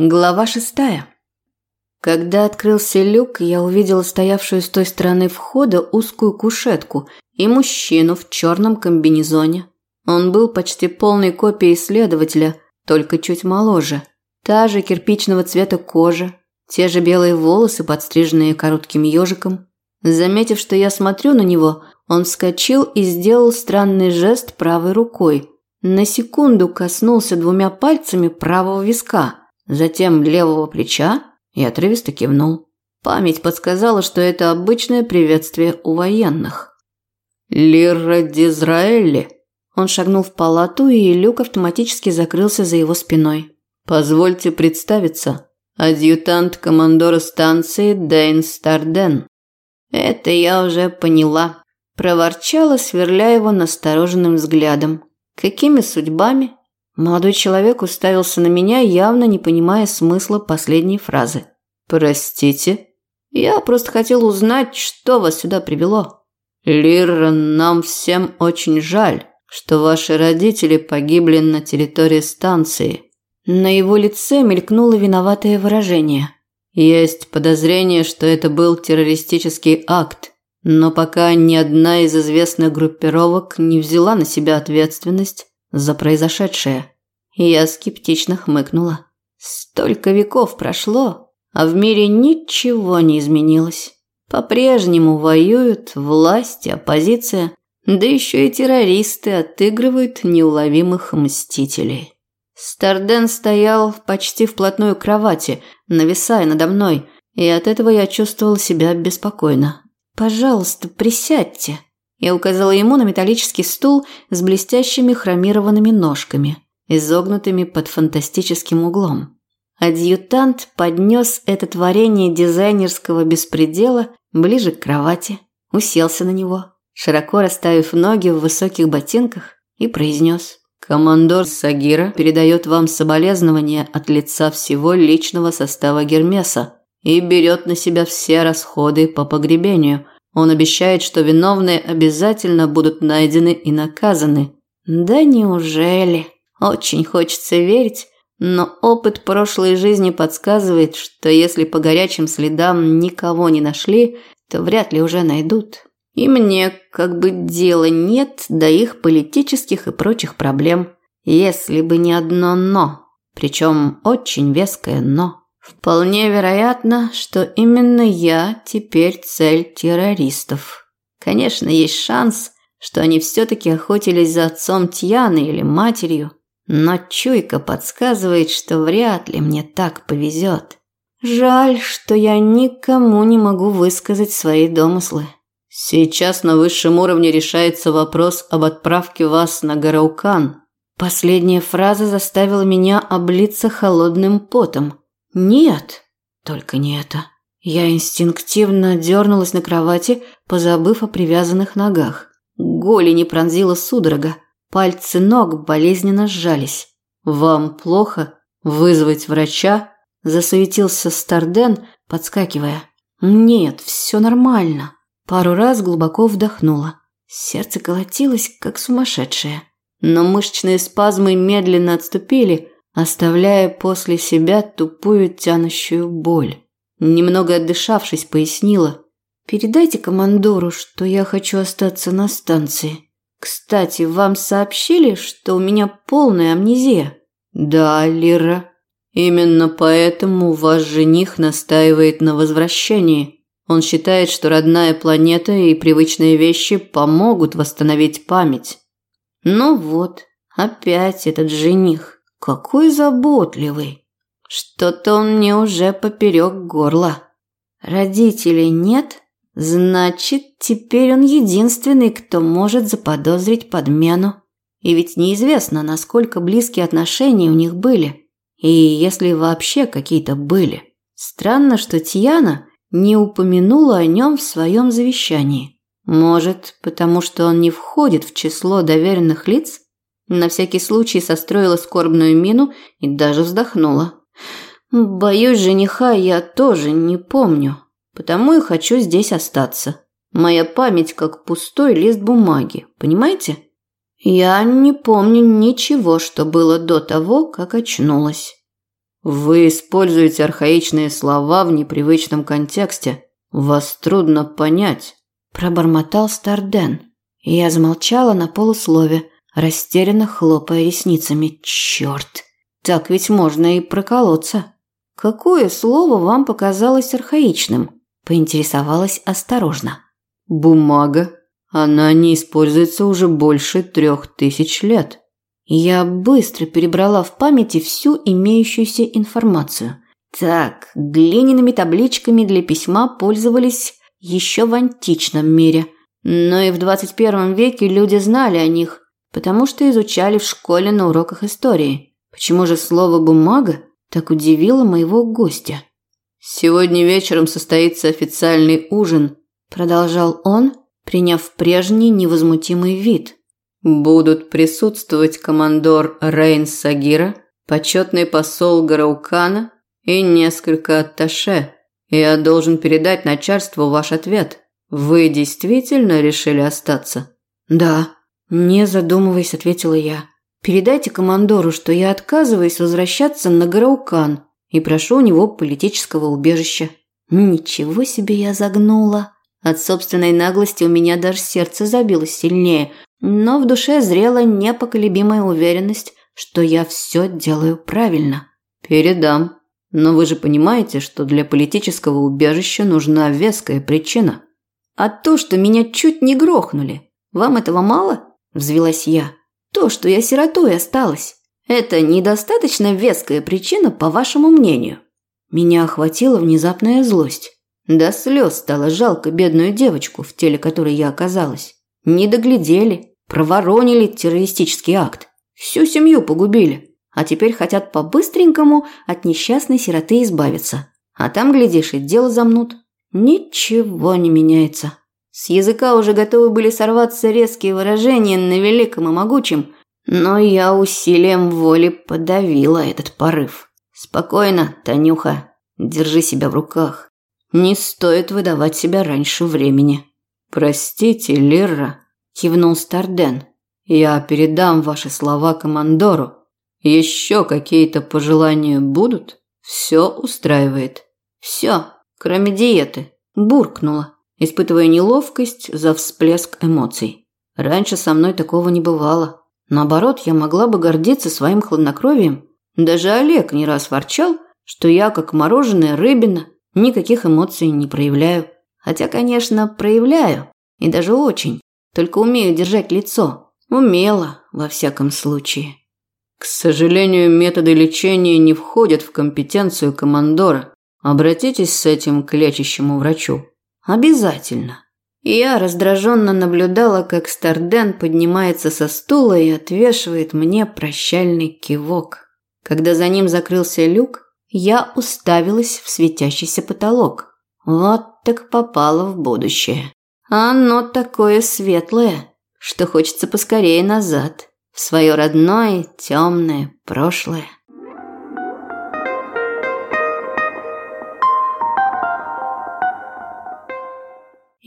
Глава шестая. Когда открылся люк, я увидела стоявшую с той стороны входа узкую кушетку и мужчину в черном комбинезоне. Он был почти полной копией следователя, только чуть моложе. Та же кирпичного цвета кожа, те же белые волосы, подстриженные коротким ежиком. Заметив, что я смотрю на него, он вскочил и сделал странный жест правой рукой. На секунду коснулся двумя пальцами правого виска – затем левого плеча и отрывисто кивнул. Память подсказала, что это обычное приветствие у военных. «Лира Дизраэли!» Он шагнул в палату, и люк автоматически закрылся за его спиной. «Позвольте представиться. Адъютант командора станции Дэйн Старден». «Это я уже поняла», – проворчала, сверляя его настороженным взглядом. «Какими судьбами?» Молодой человек уставился на меня, явно не понимая смысла последней фразы. «Простите?» «Я просто хотел узнать, что вас сюда привело». «Лира, нам всем очень жаль, что ваши родители погибли на территории станции». На его лице мелькнуло виноватое выражение. «Есть подозрение, что это был террористический акт, но пока ни одна из известных группировок не взяла на себя ответственность за произошедшее. Я скептично хмыкнула. Столько веков прошло, а в мире ничего не изменилось. По-прежнему воюют власть оппозиция, да еще и террористы отыгрывают неуловимых мстителей. Старден стоял почти вплотную к кровати, нависая надо мной, и от этого я чувствовала себя беспокойно. «Пожалуйста, присядьте», я указала ему на металлический стул с блестящими хромированными ножками, изогнутыми под фантастическим углом. Адъютант поднес это творение дизайнерского беспредела ближе к кровати, уселся на него, широко расставив ноги в высоких ботинках и произнес «Командор Сагира передает вам соболезнования от лица всего личного состава Гермеса и берет на себя все расходы по погребению – он обещает, что виновные обязательно будут найдены и наказаны. Да неужели? Очень хочется верить, но опыт прошлой жизни подсказывает, что если по горячим следам никого не нашли, то вряд ли уже найдут. И мне как бы дела нет до их политических и прочих проблем. Если бы не одно «но», причем очень веское «но». Вполне вероятно, что именно я теперь цель террористов. Конечно, есть шанс, что они все-таки охотились за отцом Тьяны или матерью, но чуйка подсказывает, что вряд ли мне так повезет. Жаль, что я никому не могу высказать свои домыслы. Сейчас на высшем уровне решается вопрос об отправке вас на Гараукан. Последняя фраза заставила меня облиться холодным потом. Нет, только не это. Я инстинктивно дернулась на кровати, позабыв о привязанных ногах. Голени пронзила судорога. Пальцы ног болезненно сжались. «Вам плохо? Вызвать врача?» Засуетился Старден, подскакивая. «Нет, все нормально». Пару раз глубоко вдохнула. Сердце колотилось, как сумасшедшее. Но мышечные спазмы медленно отступили, оставляя после себя тупую тянущую боль. Немного отдышавшись, пояснила. «Передайте командору, что я хочу остаться на станции. Кстати, вам сообщили, что у меня полная амнезия?» «Да, Лира. Именно поэтому ваш жених настаивает на возвращении. Он считает, что родная планета и привычные вещи помогут восстановить память». «Ну вот, опять этот жених. Какой заботливый. Что-то он мне уже поперек горла. Родителей нет? Значит, теперь он единственный, кто может заподозрить подмену. И ведь неизвестно, насколько близкие отношения у них были. И если вообще какие-то были. Странно, что Тьяна не упомянула о нем в своем завещании. Может, потому что он не входит в число доверенных лиц? На всякий случай состроила скорбную мину и даже вздохнула. Боюсь, жениха я тоже не помню, потому и хочу здесь остаться. Моя память как пустой лист бумаги, понимаете? Я не помню ничего, что было до того, как очнулась. Вы используете архаичные слова в непривычном контексте. Вас трудно понять. Пробормотал Старден. Я замолчала на полуслове, растерянно хлопая ресницами. Черт, так ведь можно и проколоться. Какое слово вам показалось архаичным? Поинтересовалась осторожно. Бумага. Она не используется уже больше трех тысяч лет. Я быстро перебрала в памяти всю имеющуюся информацию. Так, глиняными табличками для письма пользовались еще в античном мире. Но и в 21 веке люди знали о них, потому что изучали в школе на уроках истории. Почему же слово «бумага» так удивило моего гостя? «Сегодня вечером состоится официальный ужин», – продолжал он, приняв прежний невозмутимый вид. Будут присутствовать командор Рейн Сагира, почетный посол Гараукана и несколько атташе. Я должен передать начальству ваш ответ. Вы действительно решили остаться? Да, не задумываясь, ответила я. Передайте командору, что я отказываюсь возвращаться на Гараукан и прошу у него политического убежища. Ничего себе я загнула. От собственной наглости у меня даже сердце забилось сильнее, но в душе зрела непоколебимая уверенность, что я все делаю правильно. Передам. Но вы же понимаете, что для политического убежища нужна веская причина. А то, что меня чуть не грохнули, вам этого мало? Взвилась я. То, что я сиротой осталась, это недостаточно веская причина, по вашему мнению? Меня охватила внезапная злость. До слез стало жалко бедную девочку, в теле которой я оказалась. Не доглядели, проворонили террористический акт. Всю семью погубили. А теперь хотят по-быстренькому от несчастной сироты избавиться. А там, глядишь, и дело замнут. Ничего не меняется. С языка уже готовы были сорваться резкие выражения на великом и могучем, но я усилием воли подавила этот порыв. Спокойно, Танюха, держи себя в руках. Не стоит выдавать себя раньше времени. «Простите, Лирра», – кивнул Старден. «Я передам ваши слова командору. Еще какие-то пожелания будут? Все устраивает». «Все, кроме диеты», – буркнула, испытывая неловкость за всплеск эмоций. Раньше со мной такого не бывало. Наоборот, я могла бы гордиться своим хладнокровием. Даже Олег не раз ворчал, что я, как мороженое рыбина, никаких эмоций не проявляю. Хотя, конечно, проявляю, и даже очень, только умею держать лицо. Умело, во всяком случае. К сожалению, методы лечения не входят в компетенцию командора. Обратитесь с этим к лечащему врачу. Обязательно. Я раздраженно наблюдала, как Старден поднимается со стула и отвешивает мне прощальный кивок. Когда за ним закрылся люк, я уставилась в светящийся потолок. Вот так попало в будущее. Оно такое светлое, что хочется поскорее назад, в свое родное темное прошлое.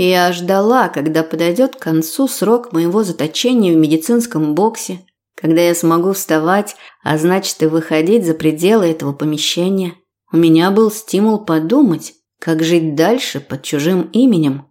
Я ждала, когда подойдет к концу срок моего заточения в медицинском боксе, когда я смогу вставать, а значит и выходить за пределы этого помещения. У меня был стимул подумать, как жить дальше под чужим именем?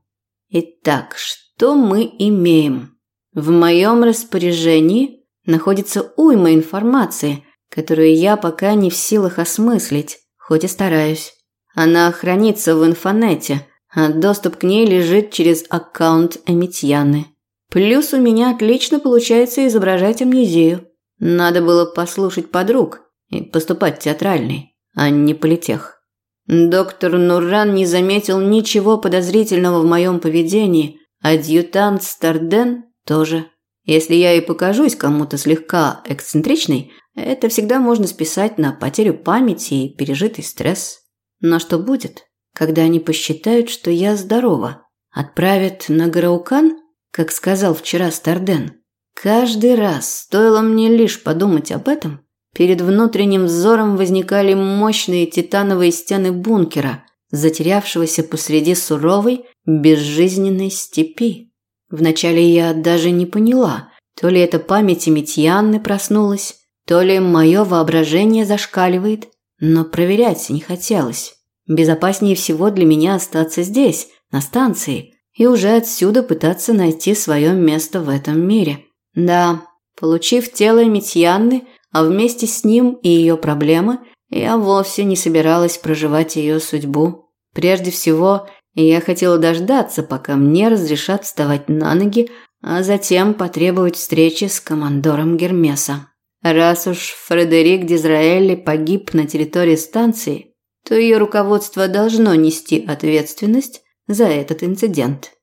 Итак, что мы имеем? В моем распоряжении находится уйма информации, которую я пока не в силах осмыслить, хоть и стараюсь. Она хранится в инфонете, а доступ к ней лежит через аккаунт Эмитьяны. Плюс у меня отлично получается изображать амнезию. Надо было послушать подруг и поступать театральный, а не политех. Доктор Нурран не заметил ничего подозрительного в моем поведении, адъютант Старден тоже. Если я и покажусь кому-то слегка эксцентричной, это всегда можно списать на потерю памяти и пережитый стресс. Но что будет, когда они посчитают, что я здорова? Отправят на Гараукан, как сказал вчера Старден? Каждый раз, стоило мне лишь подумать об этом, Перед внутренним взором возникали мощные титановые стены бункера, затерявшегося посреди суровой, безжизненной степи. Вначале я даже не поняла, то ли это память Митьянны проснулась, то ли мое воображение зашкаливает, но проверять не хотелось. Безопаснее всего для меня остаться здесь, на станции, и уже отсюда пытаться найти свое место в этом мире. Да, получив тело Митьянны, а вместе с ним и ее проблемы, я вовсе не собиралась проживать ее судьбу. Прежде всего, я хотела дождаться, пока мне разрешат вставать на ноги, а затем потребовать встречи с командором Гермеса. Раз уж Фредерик Дизраэлли погиб на территории станции, то ее руководство должно нести ответственность за этот инцидент.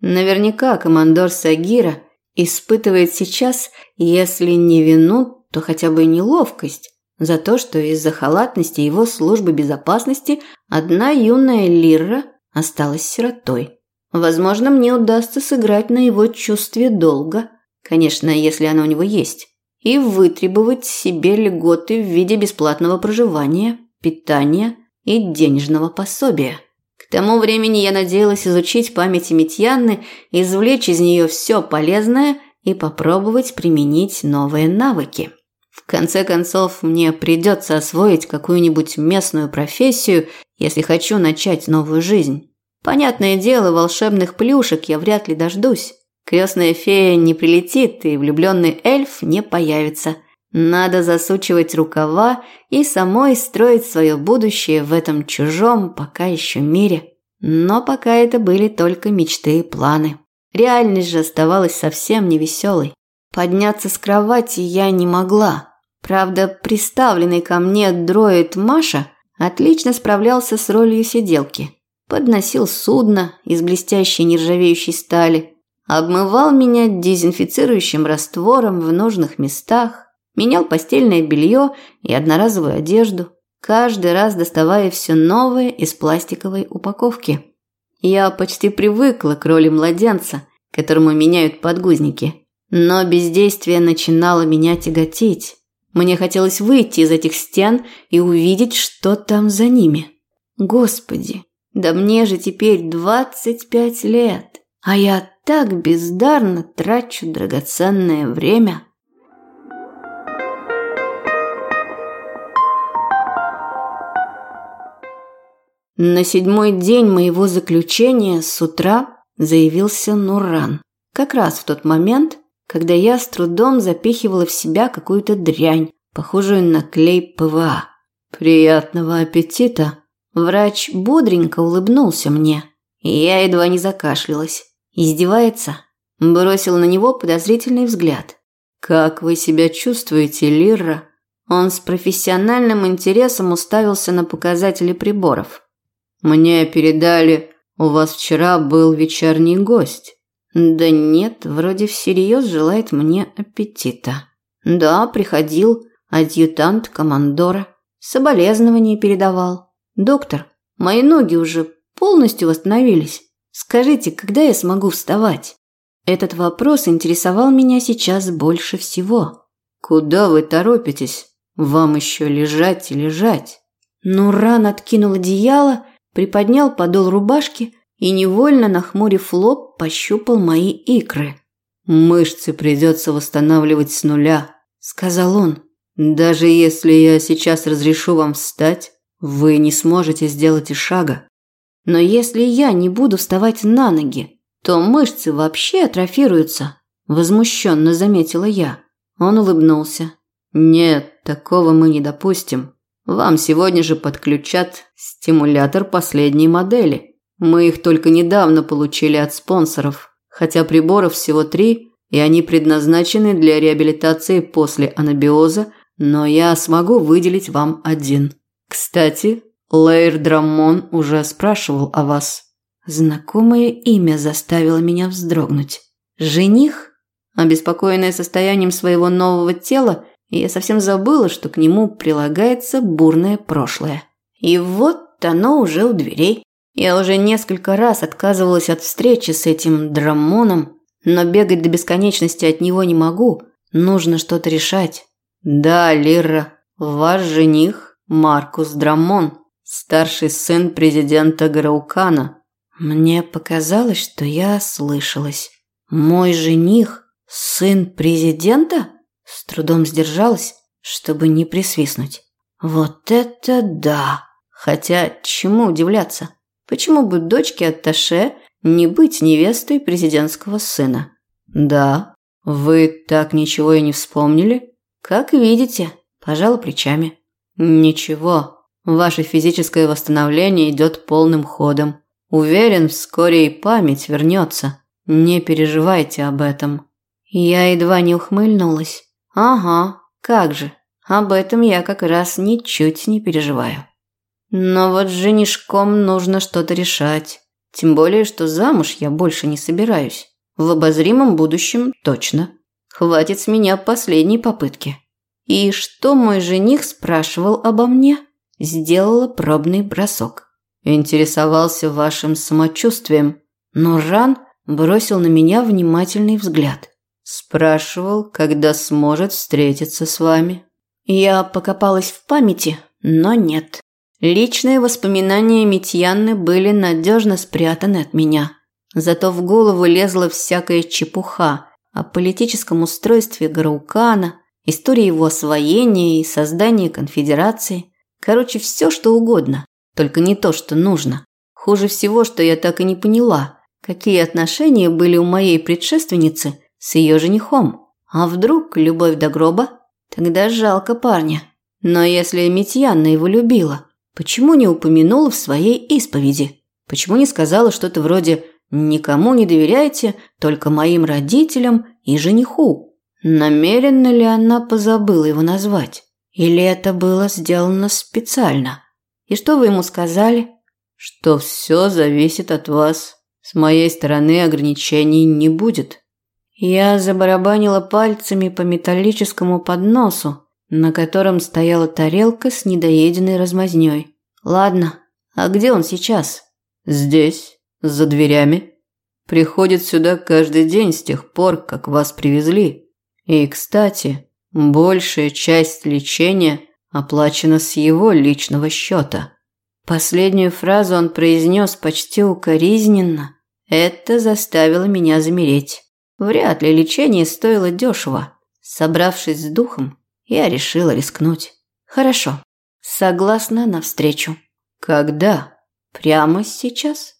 Наверняка командор Сагира испытывает сейчас, если не вину, то хотя бы неловкость за то, что из-за халатности его службы безопасности одна юная Лирра осталась сиротой. Возможно, мне удастся сыграть на его чувстве долга, конечно, если оно у него есть, и вытребовать себе льготы в виде бесплатного проживания, питания и денежного пособия. К тому времени я надеялась изучить память Митьянны, извлечь из нее все полезное и попробовать применить новые навыки. В конце концов, мне придется освоить какую-нибудь местную профессию, если хочу начать новую жизнь. Понятное дело, волшебных плюшек я вряд ли дождусь. Крестная фея не прилетит, и влюбленный эльф не появится. Надо засучивать рукава и самой строить свое будущее в этом чужом, пока еще мире. Но пока это были только мечты и планы. Реальность же оставалась совсем невеселой. Подняться с кровати я не могла. Правда, приставленный ко мне дроид Маша отлично справлялся с ролью сиделки. Подносил судно из блестящей нержавеющей стали, обмывал меня дезинфицирующим раствором в нужных местах, менял постельное белье и одноразовую одежду, каждый раз доставая все новое из пластиковой упаковки. Я почти привыкла к роли младенца, которому меняют подгузники, но бездействие начинало меня тяготить. Мне хотелось выйти из этих стен и увидеть, что там за ними. Господи, да мне же теперь 25 лет, а я так бездарно трачу драгоценное время. На седьмой день моего заключения с утра заявился Нуран. Как раз в тот момент, когда я с трудом запихивала в себя какую-то дрянь, похожую на клей ПВА. «Приятного аппетита!» Врач бодренько улыбнулся мне, и я едва не закашлялась. Издевается? Бросил на него подозрительный взгляд. «Как вы себя чувствуете, Лирра?» Он с профессиональным интересом уставился на показатели приборов. Мне передали, у вас вчера был вечерний гость. Да нет, вроде всерьез желает мне аппетита. Да, приходил адъютант командора. Соболезнования передавал. Доктор, мои ноги уже полностью восстановились. Скажите, когда я смогу вставать? Этот вопрос интересовал меня сейчас больше всего. Куда вы торопитесь? Вам еще лежать и лежать. Нуран откинул одеяло приподнял подол рубашки и, невольно нахмурив лоб, пощупал мои икры. «Мышцы придется восстанавливать с нуля», – сказал он. «Даже если я сейчас разрешу вам встать, вы не сможете сделать и шага. Но если я не буду вставать на ноги, то мышцы вообще атрофируются», – возмущенно заметила я. Он улыбнулся. «Нет, такого мы не допустим. Вам сегодня же подключат стимулятор последней модели. Мы их только недавно получили от спонсоров, хотя приборов всего три, и они предназначены для реабилитации после анабиоза, но я смогу выделить вам один. Кстати, Лейр Драмон уже спрашивал о вас. Знакомое имя заставило меня вздрогнуть. Жених? Обеспокоенная состоянием своего нового тела, я совсем забыла, что к нему прилагается бурное прошлое. И вот оно уже у дверей. Я уже несколько раз отказывалась от встречи с этим драмоном, но бегать до бесконечности от него не могу. Нужно что-то решать. Да, Лира, ваш жених Маркус Драмон, старший сын президента Граукана. Мне показалось, что я слышалась. Мой жених сын президента? С трудом сдержалась, чтобы не присвистнуть. Вот это да! Хотя чему удивляться? Почему бы дочке Атташе не быть невестой президентского сына? Да, вы так ничего и не вспомнили? Как видите, пожала плечами. Ничего, ваше физическое восстановление идет полным ходом. Уверен, вскоре и память вернется. Не переживайте об этом. Я едва не ухмыльнулась. Ага, как же. Об этом я как раз ничуть не переживаю. Но вот с женишком нужно что-то решать. Тем более, что замуж я больше не собираюсь. В обозримом будущем точно. Хватит с меня последней попытки. И что мой жених спрашивал обо мне? Сделала пробный бросок. Интересовался вашим самочувствием. Но Ран бросил на меня внимательный взгляд. Спрашивал, когда сможет встретиться с вами. Я покопалась в памяти, но нет. Личные воспоминания Митьяны были надежно спрятаны от меня. Зато в голову лезла всякая чепуха о политическом устройстве Гараукана, истории его освоения и создания конфедерации. Короче, все что угодно, только не то, что нужно. Хуже всего, что я так и не поняла, какие отношения были у моей предшественницы с ее женихом. А вдруг любовь до гроба? Тогда жалко парня. Но если Митьяна его любила, почему не упомянула в своей исповеди? Почему не сказала что-то вроде «никому не доверяйте, только моим родителям и жениху»? Намеренно ли она позабыла его назвать? Или это было сделано специально? И что вы ему сказали? Что все зависит от вас. С моей стороны ограничений не будет. Я забарабанила пальцами по металлическому подносу, на котором стояла тарелка с недоеденной размазнёй. Ладно, а где он сейчас? Здесь, за дверями. Приходит сюда каждый день с тех пор, как вас привезли. И, кстати, большая часть лечения оплачена с его личного счета. Последнюю фразу он произнес почти укоризненно. Это заставило меня замереть. Вряд ли лечение стоило дешево. Собравшись с духом, я решила рискнуть. Хорошо. Согласна на встречу. Когда? Прямо сейчас?